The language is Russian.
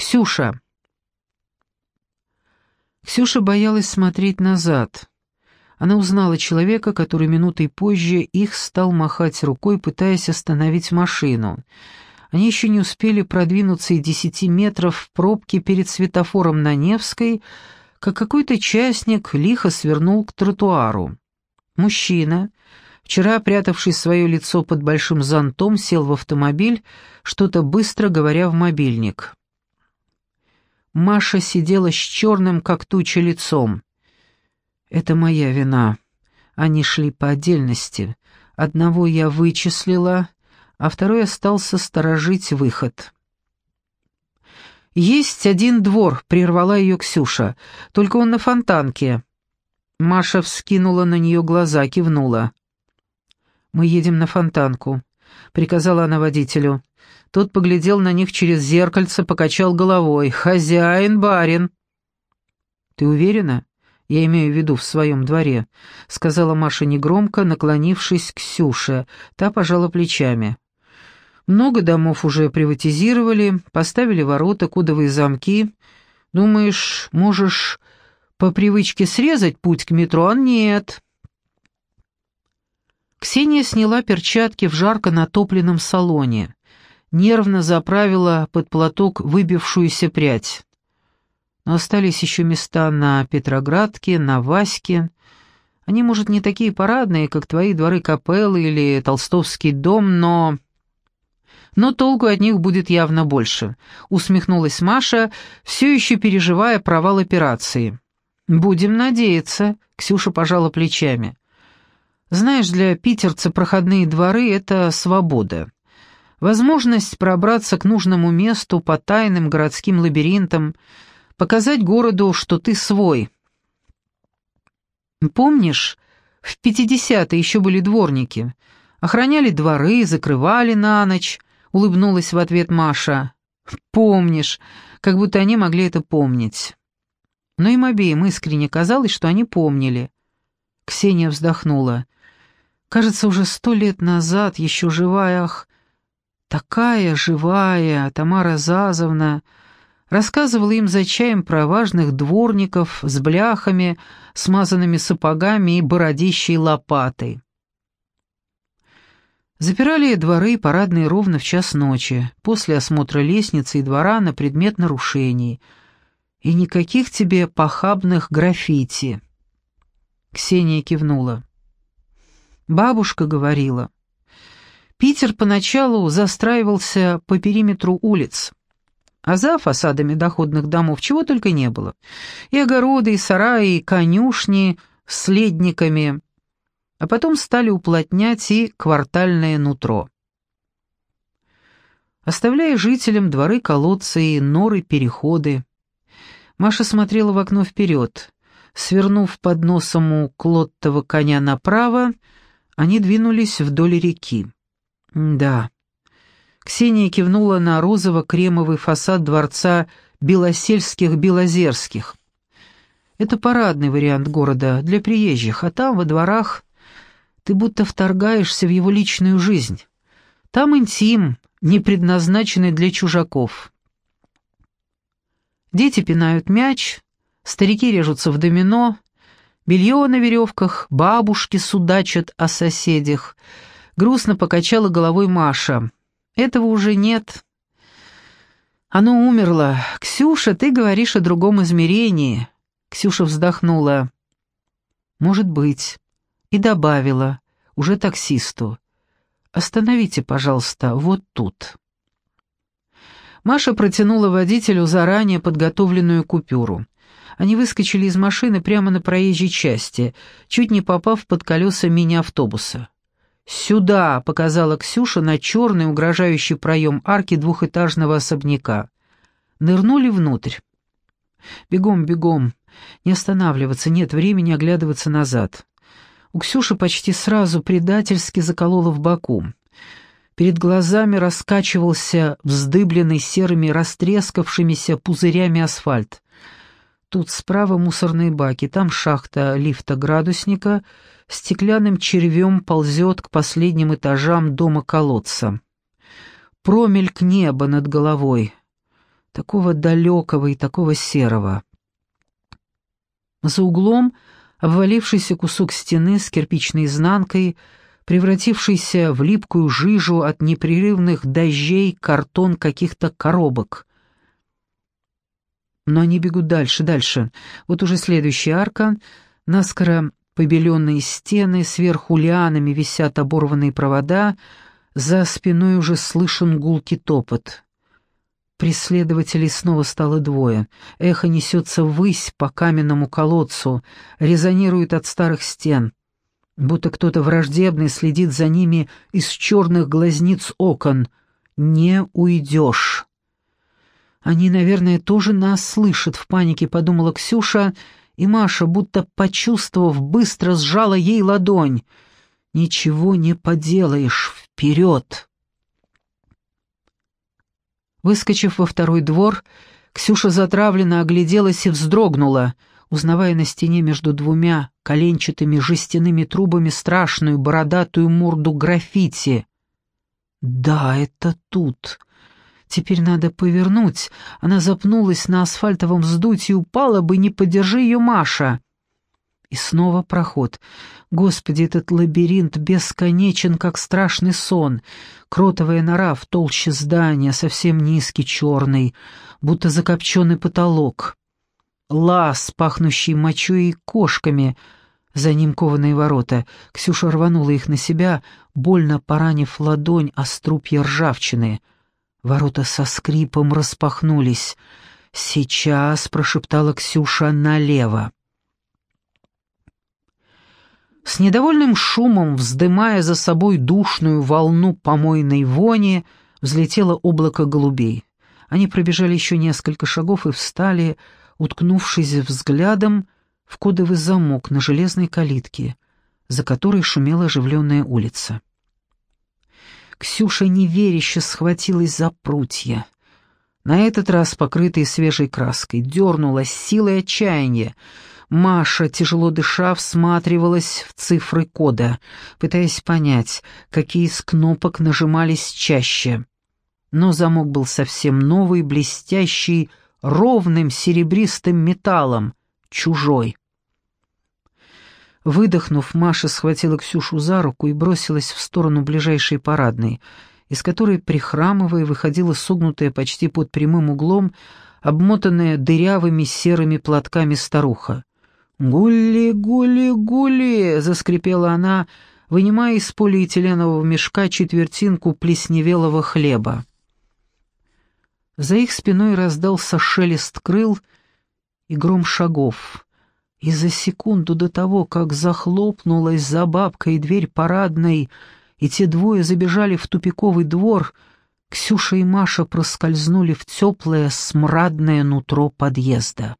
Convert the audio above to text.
Ксюша. Ксюша боялась смотреть назад. Она узнала человека, который минутой позже их стал махать рукой, пытаясь остановить машину. Они еще не успели продвинуться и десяти метров в пробке перед светофором на Невской, как какой-то частник лихо свернул к тротуару. Мужчина, вчера прятавший свое лицо под большим зонтом, сел в автомобиль, что-то быстро говоря в мобильник. Маша сидела с черным, как туча, лицом. «Это моя вина. Они шли по отдельности. Одного я вычислила, а второй остался сторожить выход». «Есть один двор», — прервала ее Ксюша, — «только он на фонтанке». Маша вскинула на нее глаза, кивнула. «Мы едем на фонтанку», — приказала она водителю. Тот поглядел на них через зеркальце, покачал головой. «Хозяин, барин!» «Ты уверена?» «Я имею в виду в своем дворе», — сказала Маша негромко, наклонившись к Ксюше. Та пожала плечами. «Много домов уже приватизировали, поставили ворота, кудовые замки. Думаешь, можешь по привычке срезать путь к метро? А нет». Ксения сняла перчатки в жарко натопленном салоне нервно заправила под платок выбившуюся прядь. Но остались еще места на Петроградке, на Ваське. Они, может, не такие парадные, как твои дворы капеллы или Толстовский дом, но... Но толку от них будет явно больше, усмехнулась Маша, все еще переживая провал операции. Будем надеяться, Ксюша пожала плечами. Знаешь, для питерца проходные дворы — это свобода. Возможность пробраться к нужному месту по тайным городским лабиринтам, показать городу, что ты свой. Помнишь, в пятидесятые еще были дворники. Охраняли дворы, закрывали на ночь, улыбнулась в ответ Маша. Помнишь, как будто они могли это помнить. Но им обеим искренне казалось, что они помнили. Ксения вздохнула. Кажется, уже сто лет назад, еще живая, ах, Такая живая Тамара Зазовна рассказывала им за чаем про важных дворников с бляхами, смазанными сапогами и бородищей лопатой. Запирали дворы и парадные ровно в час ночи, после осмотра лестницы и двора на предмет нарушений. И никаких тебе похабных граффити. Ксения кивнула. Бабушка говорила — Питер поначалу застраивался по периметру улиц, а за фасадами доходных домов чего только не было. И огороды, и сараи, и конюшни с ледниками, а потом стали уплотнять и квартальное нутро. Оставляя жителям дворы колодцы и норы-переходы, Маша смотрела в окно вперед. Свернув под носом у клоттого коня направо, они двинулись вдоль реки. «Да». Ксения кивнула на розово-кремовый фасад дворца Белосельских-Белозерских. «Это парадный вариант города для приезжих, а там, во дворах, ты будто вторгаешься в его личную жизнь. Там интим, не предназначенный для чужаков». Дети пинают мяч, старики режутся в домино, белье на веревках, бабушки судачат о соседях — Грустно покачала головой Маша. «Этого уже нет. Оно умерло. Ксюша, ты говоришь о другом измерении». Ксюша вздохнула. «Может быть». И добавила, уже таксисту. «Остановите, пожалуйста, вот тут». Маша протянула водителю заранее подготовленную купюру. Они выскочили из машины прямо на проезжей части, чуть не попав под колеса мини-автобуса. «Сюда!» — показала Ксюша на черный угрожающий проем арки двухэтажного особняка. Нырнули внутрь. «Бегом, бегом! Не останавливаться, нет времени оглядываться назад». У Ксюши почти сразу предательски заколола в боку. Перед глазами раскачивался вздыбленный серыми растрескавшимися пузырями асфальт. Тут справа мусорные баки, там шахта лифта градусника — стеклянным червем ползет к последним этажам дома-колодца. Промельк неба над головой. такого далекого и такого серого. За углом обвалившийся кусок стены с кирпичной изнанкой, превратившийся в липкую жижу от непрерывных дождей картон каких-то коробок. Но они бегут дальше, дальше. Вот уже следующая арка, наскоро побеленные стены, сверху лианами висят оборванные провода, за спиной уже слышен гулкий топот. Преследователей снова стало двое. Эхо несется ввысь по каменному колодцу, резонирует от старых стен. Будто кто-то враждебный следит за ними из черных глазниц окон. «Не уйдешь». «Они, наверное, тоже нас слышат», — в панике подумала Ксюша, и Маша, будто почувствовав, быстро сжала ей ладонь. «Ничего не поделаешь, вперед!» Выскочив во второй двор, Ксюша затравленно огляделась и вздрогнула, узнавая на стене между двумя коленчатыми жестяными трубами страшную бородатую морду граффити. «Да, это тут. Теперь надо повернуть. Она запнулась на асфальтовом вздутии упала бы, не подержи ее Маша». И снова проход. Господи, этот лабиринт бесконечен, как страшный сон. Кротовая нора в толще здания, совсем низкий, черный, будто закопченный потолок. Лаз, пахнущий мочой и кошками. За ним кованые ворота. Ксюша рванула их на себя, больно поранив ладонь о струпья ржавчины. Ворота со скрипом распахнулись. «Сейчас», — прошептала Ксюша, — «налево». С недовольным шумом, вздымая за собой душную волну помойной вони, взлетело облако голубей. Они пробежали еще несколько шагов и встали, уткнувшись взглядом в кодовый замок на железной калитке, за которой шумела оживленная улица. Ксюша неверяще схватилась за прутья. На этот раз, покрытые свежей краской, дернула силой отчаяния, Маша, тяжело дыша, всматривалась в цифры кода, пытаясь понять, какие из кнопок нажимались чаще. Но замок был совсем новый, блестящий, ровным серебристым металлом, чужой. Выдохнув, Маша схватила Ксюшу за руку и бросилась в сторону ближайшей парадной, из которой, прихрамывая, выходила согнутая почти под прямым углом, обмотанная дырявыми серыми платками старуха. «Гули, гули, гули!» — заскрипела она, вынимая из полиэтиленового мешка четвертинку плесневелого хлеба. За их спиной раздался шелест крыл и гром шагов. И за секунду до того, как захлопнулась за бабкой дверь парадной, и те двое забежали в тупиковый двор, Ксюша и Маша проскользнули в теплое смрадное нутро подъезда.